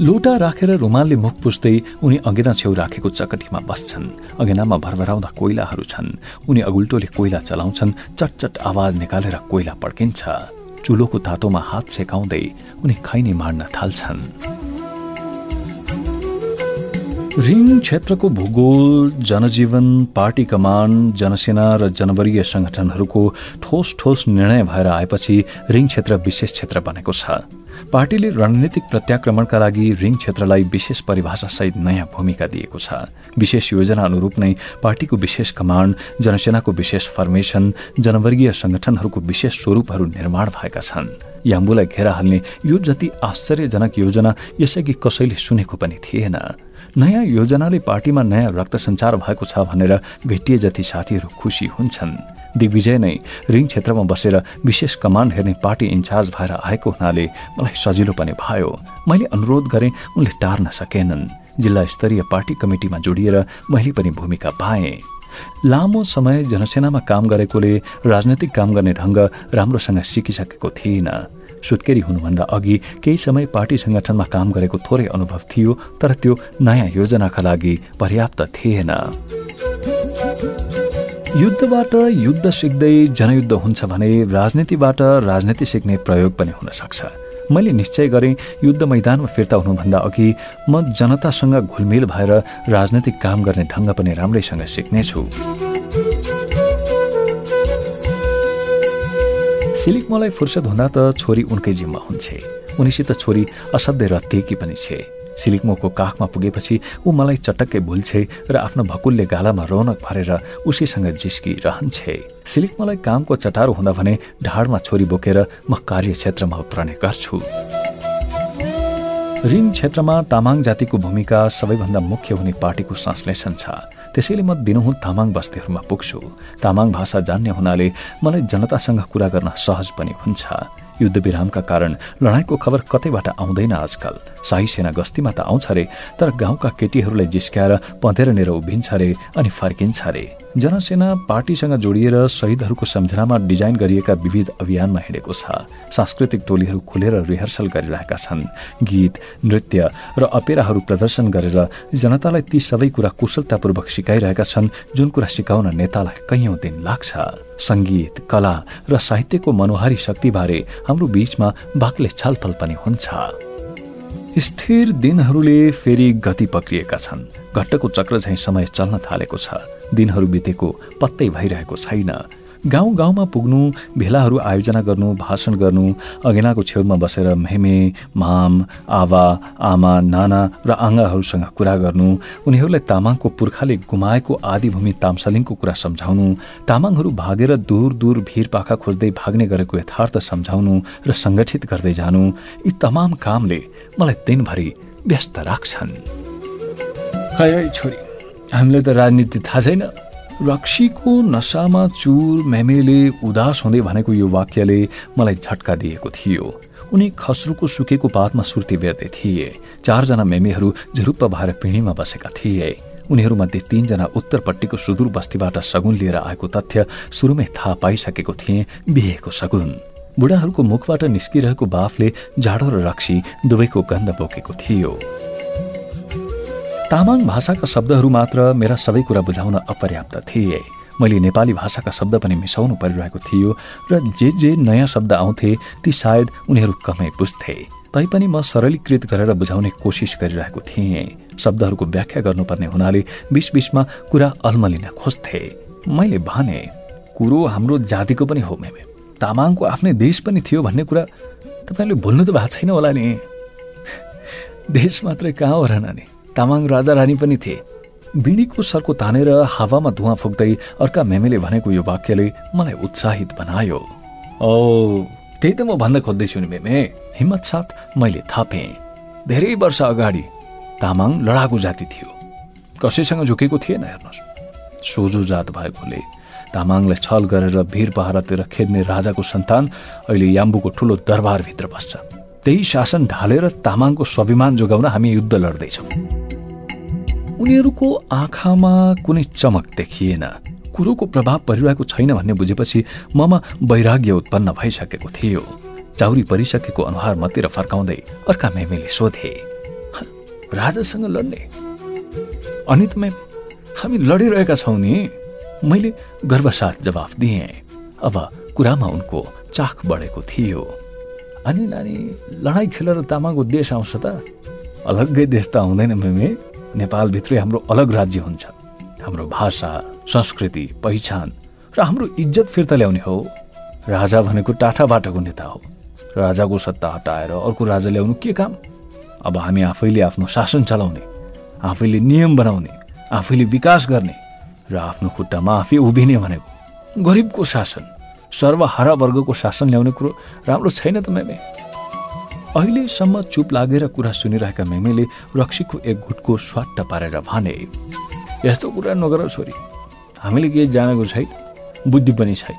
लोटा राखेर रुमालले मुख पुस्दै उनी अगेना छेउ राखेको चकटीमा बस्छन्। अगेनामा भरभराउँदा कोइलाहरू छन्। उनी अगुल्टोले कोइला चलाउँछन् चटचट आवाज निकालेर कोइला पड्किन्छ। चुलोको तातोमा हात सेकाउँदै उनी खैनी मार्न थाल्छन्। रिङ क्षेत्रको भूगोल जनजीवन पार्टी कमान्ड जनसेना र जनवरीय संगठनहरूको ठोस ठोस निर्णय भएर आएपछि रिङ क्षेत्र विशेष क्षेत्र बनेको छ। पार्टीले रणनीतिक प्रत्याक्रमणका लागि रिङ क्षेत्रलाई विशेष परिभाषासहित नयाँ भूमिका दिएको छ। विशेष योजना अनुरूप नै पार्टीको विशेष कमान्ड जनसेनाको विशेष फर्मेशन जनवर्गीय संगठनहरूको विशेष स्वरूपहरू निर्माण भएका छन्। याम्बुलाई घेरा हाल्ने यो जति आश्चर्यजनक योजना यसअघि कसैले सुनेको पनि थिएन। नयाँ योजनाले पार्टीमा नयाँ रक्त सञ्चार भएको छ भनेर भेटिए जति साथीहरू खुसी हुन्छन्। दिग्विजय नै रिङ क्षेत्रमा बसेर विशेष कमान्ड हेर्ने पार्टी इन्चार्ज भएर आएको हुनाले मलाई सजिलो पनि भयो। मैले अनुरोध गरेँ उनले टार्न सकेनन्। जिल्ला स्तरीय पार्टी कमिटीमा जोडिएर मैले पनि भूमिका पाएँ। लामो समय जनसेनामा काम गरेकोले राजनैतिक काम गर्ने ढङ्ग राम्रोसँग सिकिसकेको थिइनँ। सुत्केरी हुनुभन्दा अघि केही समय पार्टी संगठनमा काम गरेको थोरै अनुभव थियो तर त्यो नयाँ योजनाका लागि पर्याप्त थिएन। युद्धबाट युद्ध सिक्दै जनयुद्ध हुन्छ भने राजनीतिबाट राजनीति सिक्ने प्रयोग पनि हुन सक्छ। मैले निश्चय गरेँ युद्ध मैदानमा फिर्ता हुनुभन्दा अघि म जनतासँग घुलमिल भएर राजनैतिक काम गर्ने ढङ्ग पनि राम्रैसँग सिक्नेछु। सिलिक मलाई फुर्सद हुँदा त छोरी उनकै जिम्मा हुन्छे। उनीसित छोरी असाध्यै रत्तिएकी पनि छे। सिलिकमोको काखमा पुगेपछि ऊ मलाई चटक्कै भुल्छे र आफ्नो भकुलले गालामा रौनक भरेर उसैसँग जिस्किरहन्छे। सिलिक मलाई कामको चटारो हुँदा भने ढाडमा छोरी बोकेर म कार्यक्षेत्रमा उत्रने गर्छु। रिङ क्षेत्रमा तामाङ जातिको भूमिका सबैभन्दा मुख्य हुने पार्टीको संश्लेषण छ। त्यसैले म दिनहुँ तामाङ बस्तीहरूमा पुग्छु। तामाङ भाषा जान्ने हुनाले मलाई जनतासँग कुरा गर्न सहज पनि हुन्छ। युद्धविरामका कारण लडाईँको खबर कतैबाट आउँदैन आजकल। शाही सेना गस्तीमा त आउँछ रे तर गाउँका केटीहरूलाई जिस्क्याएर पँधेर उभिन्छ रे अनि फर्किन्छ रे। जनसेना पार्टीसँग जोडिएर शहीदहरूको सम्झनामा डिजाइन गरिएका विविध अभियानमा हिँडेको छ। सांस्कृतिक टोलीहरू खुलेर रिहर्सल गरिरहेका छन्। गीत नृत्य र अपेराहरू प्रदर्शन गरेर जनतालाई ती सबै कुरा कुशलतापूर्वक सिकाइरहेका छन् जुन कुरा सिकाउन नेतालाई कैयौँ दिन लाग्छ। सङ्गीत कला र साहित्यको मनोहारी शक्तिबारे हाम्रो बीचमा बाक्ले छलफल पनि हुन्छ। स्थिर दिनहरूले फेरि गति पक्रिएका छन्। घट्टको चक्र झैँ समय चल्न थालेको छ। दिनहरू बितेको पत्तै भइरहेको छैन। गाउँ गाउँमा पुग्नु भेलाहरू आयोजना गर्नु भाषण गर्नु अघेनाको छेउमा बसेर मेमे माम आवा आमा नाना र आङ्गाहरूसँग कुरा गर्नु उनीहरूलाई तामाङको पुर्खाले गुमाएको आदिभूमि तामसलिङको कुरा सम्झाउनु तामाङहरू भागेर दूर दूर भिर पाखा खोज्दै भाग्ने गरेको यथार्थ सम्झाउनु र सङ्गठित गर्दै जानु यी तमाम कामले मलाई दिनभरि व्यस्त राख्छन्। छोरी हामीलाई त राजनीति थाहा छैन। रक्सीको नसामा चुर मेमेले उदास हुँदै भनेको यो वाक्यले मलाई झट्का दिएको थियो। उनी खस्रुको सुकेको पातमा सुर्ती बेर्दै थिए। चारजना मेमेहरू झुरुप्प भएर पिँढीमा बसेका थिए। उनीहरूमध्ये तीनजना उत्तरपट्टिको सुदूर बस्तीबाट सगुन लिएर आएको तथ्य सुरुमै थाहा पाइसकेको थिए बिहेको सगुन। बुढाहरूको मुखबाट निस्किरहेको बाफले जाडो र रक्सी दुवैको गन्ध बोकेको थियो। तामाङ भाषाका शब्दहरू मात्र मेरा सबै कुरा बुझाउन अपर्याप्त थिए। मैले नेपाली भाषाका शब्द पनि मिसाउनु परिरहेको थियो र जे जे नयाँ शब्द आउँथे ती सायद उनीहरू कमै बुझ्थे। तैपनि म सरलीकृत गरेर बुझाउने कोसिस गरिरहेको थिएँ। शब्दहरूको व्याख्या गर्नुपर्ने हुनाले बिच बिचमा कुरा अल्मलिन खोज्थे। मैले भने कुरो हाम्रो जातिको पनि हो मेमे। तामाङको आफ्नै देश पनि थियो भन्ने कुरा तपाईँले भुल्नु त भएको छैन होला नि। <laughs> देश मात्रै कहाँ हो र नानी? तामाङ राजा रानी पनि थिए। बिडीको सर्को तानेर हावामा धुवा फुक्दै अर्का मेमेले भनेको यो वाक्यले मलाई उत्साहित बनायो। ओ त्यही त म भन्न खोज्दैछु नि मेमे हिम्मत साथ मैले थपेँ। धेरै वर्ष अगाडि तामाङ लडाकु जाति थियो। कसैसँग झुकेको थिएन हेर्नुहोस्। सोझो जात भएकोले तामाङलाई छल गरेर भिर पहारातिर खेद्ने राजाको सन्तान अहिले याम्बुको ठुलो दरबारभित्र बस्छ त्यही शासन ढालेर तामाङको स्वाभिमान जोगाउन हामी युद्ध लड्दैछौँ। उनीहरूको आँखामा कुनै चमक देखिएन। कुरोको प्रभाव परिरहेको छैन भन्ने बुझेपछि ममा वैराग्य उत्पन्न भइसकेको थियो। चाउरी परिसकेको अनुहार मतिर फर्काउँदै अर्का मेमेले सोधे राजासँग लड्ने? अनि त हामी लडिरहेका छौँ नि? मैले गर्वसाथ जवाफ दिएँ। अब कुरामा उनको चाख बढेको थियो। अनि नानी लडाइँ खेलेर तामाङको देश आउँछ त? अलग्गै देश त आउँदैन मेमे। नेपालभित्रै हाम्रो अलग राज्य हुन्छ हाम्रो भाषा संस्कृति पहिचान र हाम्रो इज्जत फिर्ता ल्याउने हो। राजा भनेको टाठा बाटोको नेता हो। राजाको सत्ता हटाएर अर्को राजा ल्याउनु के काम? अब हामी आफैले आफ्नो शासन चलाउने आफैले नियम बनाउने आफैले विकास गर्ने र आफ्नो खुट्टामा आफै उभिने भनेको गरिबको शासन सर्वहारा वर्गको शासन ल्याउने कुरो राम्रो छैन त मेमे अहिलेसम्म चुप लागेर कुरा सुनिरहेका मेमेले रक्सीको एक घुटको स्वाट्ट पारेर भने यस्तो कुरा नगर छोरी। हामीले केही जानेको छैन बुद्धि पनि छैन।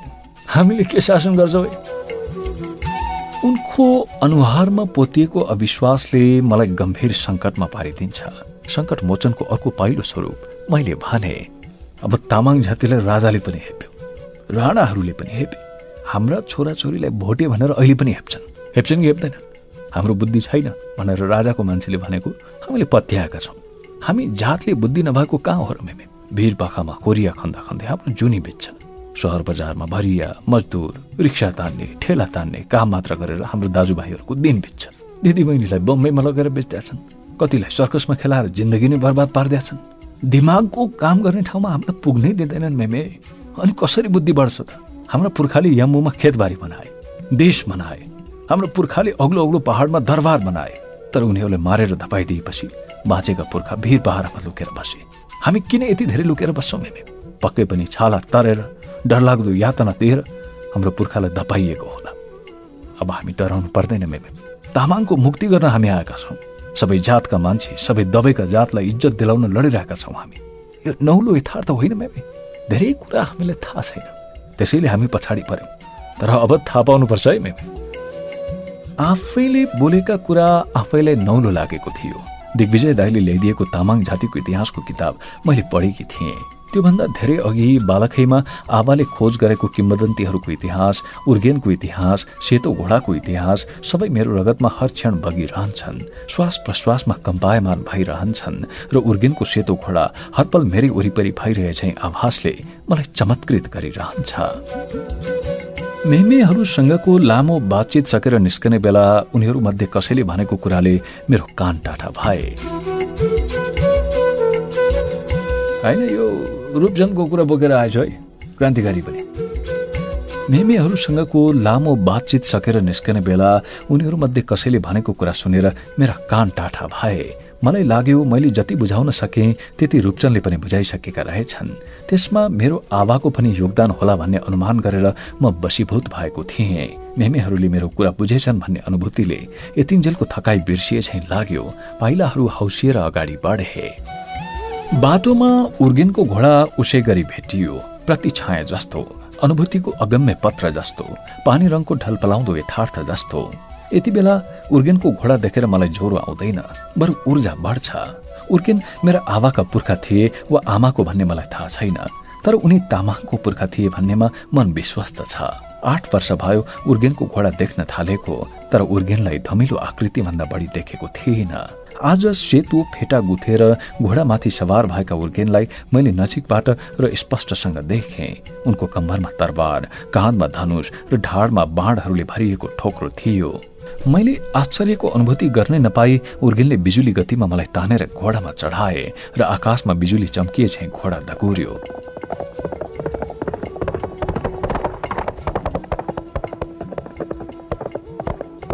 हामीले के शासन गर्छौँ उनको अनुहारमा पोतिएको अविश्वासले मलाई गम्भीर सङ्कटमा पारिदिन्छ। सङ्कट मोचनको अर्को पहिलो स्वरूप मैले भने अब तामाङ जातिलाई राजाले पनि हेप्यो राणाहरूले पनि हेपे हाम्रा छोराछोरीलाई भोटे भनेर अहिले पनि हेप्छन्। हेप्छन् कि हेप्दैन हाम्रो बुद्धि छैन भनेर राजाको मान्छेले भनेको हामीले पत्याएका छौँ। हामी जातले बुद्धि नभएको कहाँ हो र मेमे? भिर पाखामा कोरिया खन्दा खन्दै हाम्रो जुनी बेच्छ सहर बजारमा भरिया मजदुर रिक्सा तान्ने ठेला तान्ने काम मात्र गरेर हाम्रो दाजुभाइहरूको दिन बित्छ दिदीबहिनीलाई बम्बईमा लगेर बेच्दैछन् कतिलाई सर्कसमा खेलाएर जिन्दगी नै बर्बाद पारिदिएछन् दिमागको काम गर्ने ठाउँमा हामीलाई पुग्नै दिँदैनन् मेमे। अनि कसरी बुद्धि बढ्छ त? हाम्रा पुर्खाले यम्बुमा खेतबारी बनाए देश बनाए हाम्रो पुर्खाले अग्लो अग्लो पहाडमा दरबार बनाए तर उनीहरूले मारेर धपाइदिएपछि बाँचेका पुर्खा भिर पहाडमा लुकेर बसे। हामी किन यति धेरै लुकेर बस्छौँ मेमे? पक्कै पनि छाला तरेर डरलाग्दो यातना दिएर हाम्रो पुर्खालाई धपाइएको होला। अब हामी डराउनु पर्दैन मेमे। तामाङको मुक्ति गर्न हामी आएका छौँ। सबै जातका मान्छे सबै दबैका जातलाई इज्जत दिलाउन लडिरहेका छौँ हामी। यो नौलो यथार्थ होइन मेमे। धेरै कुरा हामीलाई थाहा छैन। त्यसैले हामी पछाडि पर्यौँ। तर अब थाहा पाउनुपर्छ है मेमे। आफैले बोलेका कुरा आफैलाई नौलो लागेको थियो। दिग्विजय दाईले ल्याइदिएको तामाङ जातिको इतिहासको किताब मैले पढेकी थिएँ। त्योभन्दा धेरै अघि बालखैमा आबाले खोज गरेको किम्बदन्तीहरूको इतिहास उर्गेनको इतिहास सेतो घोडाको इतिहास सबै मेरो रगतमा हर क्षण बगिरहन्छन्। श्वास प्रश्वासमा कम्पायमान भइरहन्छन् र उर्गेनको सेतो घोडा हरपल मेरै वरिपरि भइरहेछ आभासले मलाई चमत्कृत गरिरहन्छ। मेमेहरूसँगको लामो बातचित सकेर निस्कने बेला उनीहरूमध्ये कसैले भनेको कुराले मेरो कान टाटा भए। होइन यो रूपजनको कुरा बोकेर आएछ है क्रान्तिकारी पनि मेमेहरूसँगको लामो बातचित सकेर निस्कने बेला उनीहरूमध्ये कसैले भनेको कुरा सुनेर मेरा कान टाठा भए। मलाई लाग्यो मैले जति बुझाउन सकेँ त्यति रूपचनले पनि बुझाइसकेका रहेछन्। त्यसमा मेरो आवाको पनि योगदान होला भन्ने अनुमान गरेर म बसीभूत भएको थिएँ। मेमेहरूले मेरो कुरा बुझेछन् भन्ने अनुभूतिले यतिन्जेलको थकाई बिर्सिए लाग्यो। पाइलाहरू हौसिएर अगाडि बढे। बाटोमा उर्गेनको घोडा उसै गरी भेटियो प्रति छाया जस्तो अनुभूतिको अगम्य पत्र जस्तो पानी रङको ढलपलाउँदो यथार्थ जस्तो। यति बेला उर्गेनको घोडा देखेर मलाई ज्वरो आउँदैन बरु ऊर्जा बढ्छ। उर्गेन मेरा आवाका पुर्खा थिए वा आमाको भन्ने मलाई थाहा छैन तर उनी तामाङको पुर्खा थिए भन्नेमा मन विश्वस्त छ। आठ वर्ष भयो उर्गेनको घोडा देख्न थालेको तर उर्गेनलाई धमिलो आकृतिभन्दा बढी देखेको थिएन। आज सेतु फेटा गुथेर घोडामाथि सवार भएका उर्गेनलाई मैले नजिकबाट र स्पष्टसँग देखेँ। उनको कम्मरमा तरबार काँधमा धनुष र ढाडमा बाँडहरूले भरिएको ठोक्रो थियो। मैले आश्चर्यको अनुभूति गर्नै नपाई उर्गेनले बिजुली गतिमा मलाई तानेर घोडामा चढाए र आकाशमा बिजुली चम्किए झैँ घोडा धगुर्यो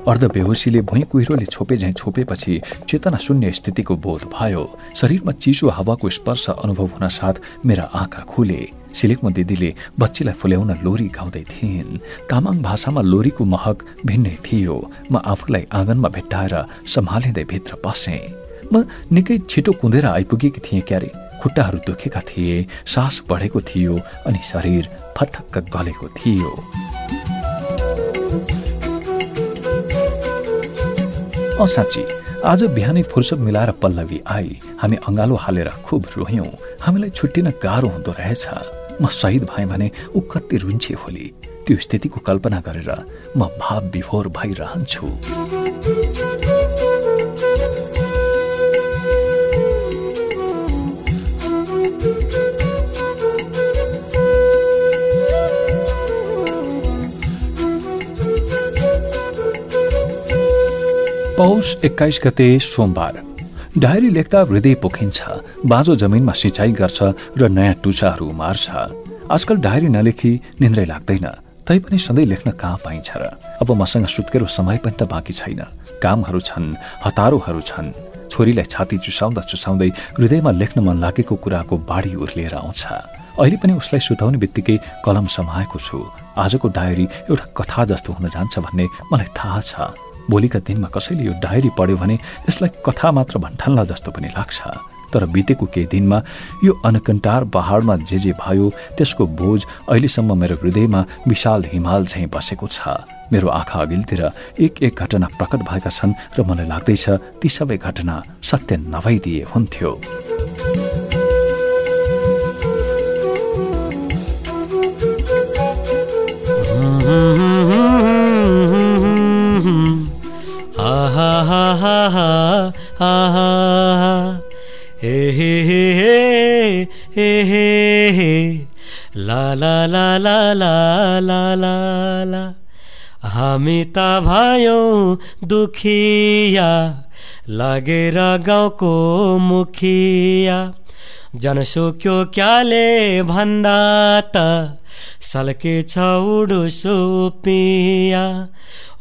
अर्धबेहोसीले भुइँ कुहिरोले छोपे झैँ छोपेपछि चेतना शून्य स्थितिको बोध भयो। शरीरमा चिसो हावाको स्पर्श अनुभव हुन साथ मेरा आँखा खुले। सिलेकमा दिदीले बच्चीलाई फुल्याउन लोरी गाउँदै थिइन्। तामाङ भाषामा लोरीको महक भिन्नै थियो। म आफूलाई आँगनमा भेट्टाएर सम्हालिँदै भित्र पसे। म निकै छिटो कुदेर आइपुगेकी थिएँ क्यारे। खुट्टाहरू दुखेका थिए सास बढेको थियो अनि शरीर फथक्क गलेको थियो। साँच्ची आज बिहानै फुर्सद मिलाएर पल्लवी आई। हामी अङ्गालो हालेर खुब रोयौं। हामीलाई छुट्टिन गाह्रो हुँदो रहेछ। म शहीद भएँ भने ऊ कति रुन्छे होली। त्यो स्थितिको कल्पना गरेर म भाव विभोर भइरहन्छु। पौष एक्काइस गते सोमबार। डायरी लेख्दा हृदय पोखिन्छ बाँझो जमिनमा सिँचाइ गर्छ र नयाँ टुचाहरू उमार्छ। आजकल डायरी नलेखी निन्द्रै लाग्दैन तैपनि सधैँ लेख्न कहाँ पाइन्छ र? अब मसँग सुत्केरो समय पनि त बाँकी छैन। कामहरू छन् हतारोहरू छन्। छोरीलाई छाती चुसाउँदा चुसाउँदै हृदयमा लेख्न मन लागेको कुराको बाढी उर्लिएर आउँछ। अहिले पनि उसलाई सुताउने बित्तिकै कलम समाएको छु। आजको डायरी एउटा कथा जस्तो हुन जान्छ भन्ने मलाई थाहा छ। भोलिका दिनमा कसैले यो डायरी पढ्यो भने यसलाई कथा मात्र भन्ठान्ला जस्तो पनि लाग्छ। तर बितेको केही दिनमा यो अनकन्टार पहाडमा जे जे भयो त्यसको बोझ अहिलेसम्म मेरो हृदयमा विशाल हिमाल झैँ बसेको छ। मेरो आँखा अघिल्तिर एक एक घटना प्रकट भएका छन् र मलाई लाग्दैछ ती सबै घटना सत्य नभइदिए हुन्थ्यो। ला ला ला ला ला ला ला हामी त भयौँ दुखिया लागेर गाउँको मुखिया जनसुक्यो क्याले भन्दा त सल्के छ सुपिया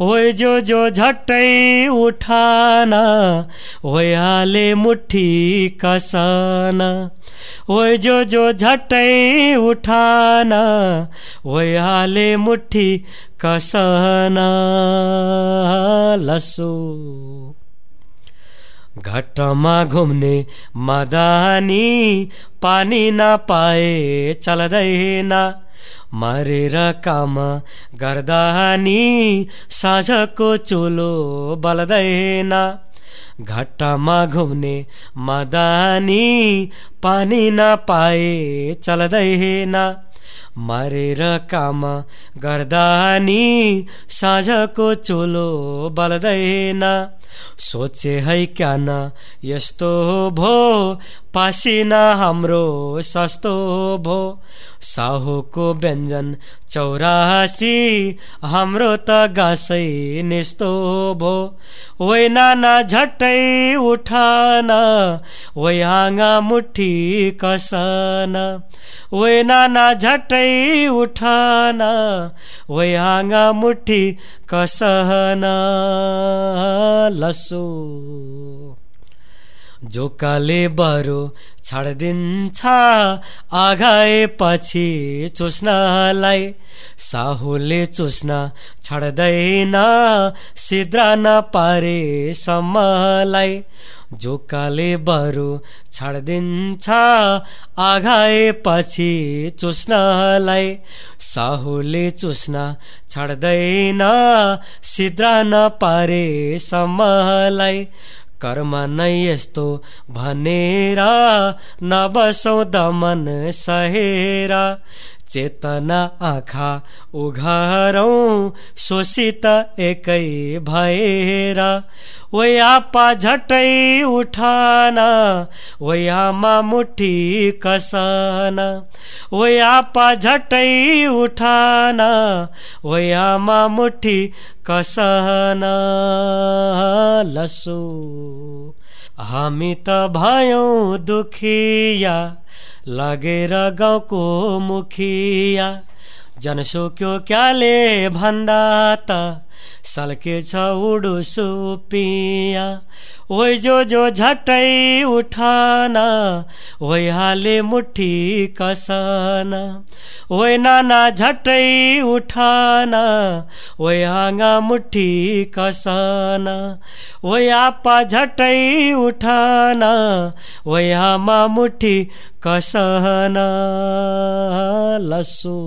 ओए जो जो झट्टै उठाना ओए हाले मुठी कसाना ओए जो जो झट्टै उठाना ओए हाले मुठी कसना लसो। घटमा घुम्ने मदानी पानी नपाए चल्दैन मरेर काम गर्दा नि साँझको चुलो बल्दैन। घट्टामा घुम्ने मदानी पानी नपाए चल्दैन। मरेर काम गर्दा नि साँझको चुलो बल्दैन। सोचे है क्यान यस्तो भो पासिना हाम्रो सस्तो भो। साहुको व्यञ्जन चौरासी हाम्रो त गाँसै नेस्तो भो। ओइ नाना झट्टै उठान हाँगा मुठी कसन। ओइ नाना झट्टै उठन वयाङ्गा मुठी कसहन लसो। जोकाले बरु छाडिदिन्छ आघाएपछि चुस्नलाई। साहुले चुस्न छाड्दैन सिद्रा नपारे सम्मलाई जोकाले बरु छाडिदिन्छ आघाएपछि चुस्नलाई। साहुले चुस्न छाड्दैन सिद्रा नपारे सम्मलाई कर्म नै यस्तो भनेर नबसौँ दमन सहेर। चेतना आँखा उघारौँ शोषित एकै भएर। ओयापा झटै उठान ओयामा मुठी कसन। ओयापा झटै उठान ओयामा मुठी कसन। लसो हामी त भयौँ दुखिया लगेर गाउँको मुखिया जनसोक्यो क्याले भन्दा त सल्केछ उडु सुपिया ओइ जो जो झटै उठान ओइ हाले मुठी कसन ओइ नाना झटै उठान ओइ हाँगा मुठी कसन ओइ आपा झटै उठान ओइ आमा मुठी कसन लसो।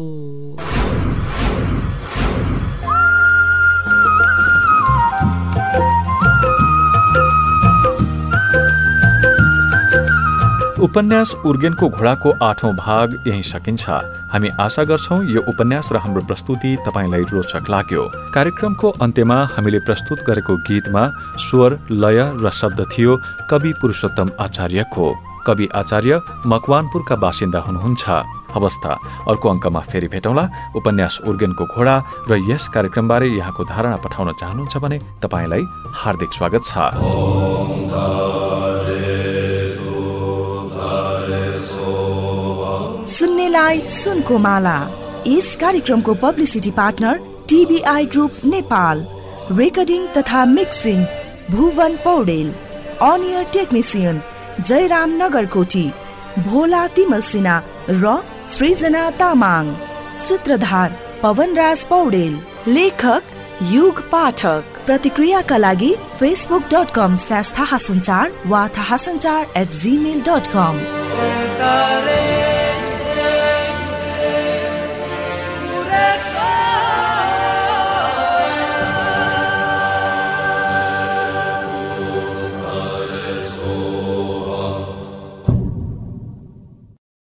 उपन्यास उर्गेनको घोडाको आठौं भाग यही सकिन्छ। हामी आशा गर्छौ यो उपन्यास र हाम्रो प्रस्तुति तपाईँलाई रोचक लाग्यो। कार्यक्रमको अन्त्यमा हामीले प्रस्तुत गरेको गीतमा स्वर लय र शब्द थियो कवि पुरुषोत्तम आचार्यको। कवि आचार्य मकवानपुरका बासिन्दा हुनुहुन्छ। अवस्था अर्को अङ्कमा फेरि भेटौँला। उपन्यास उर्गेनको घोडा र यस कार्यक्रमबारे यहाँको धारणा पठाउन चाहनुहुन्छ भने तपाईँलाई हार्दिक स्वागत छ। सुन्नेलाई सुनको माला। यस कार्यक्रमको publicity partner TBI group Nepal. Recording तथा मिक्सिङ भुवन पौडेल। अनियर टेक्निसियन जयराम नगरकोटी। भोला तिमल सिन्हा र सृजना तामाङ। सूत्रधार पवनराज पौडेल। लेखक युग पाठक। प्रतिक्रियाका लागि फेसबुक डट कम स्ल्यास थाहा सञ्चार वा थाहा सञ्चार एट जिमेल डट कम